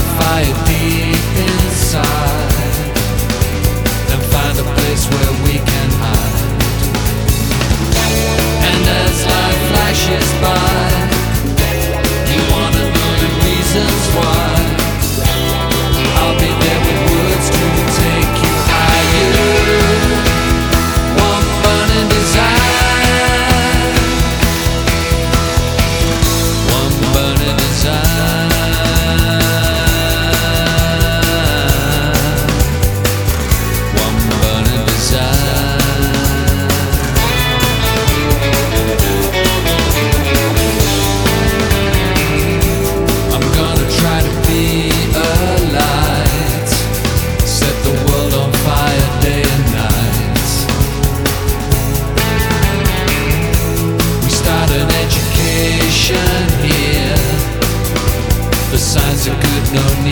gotta station here. The signs are good, no need.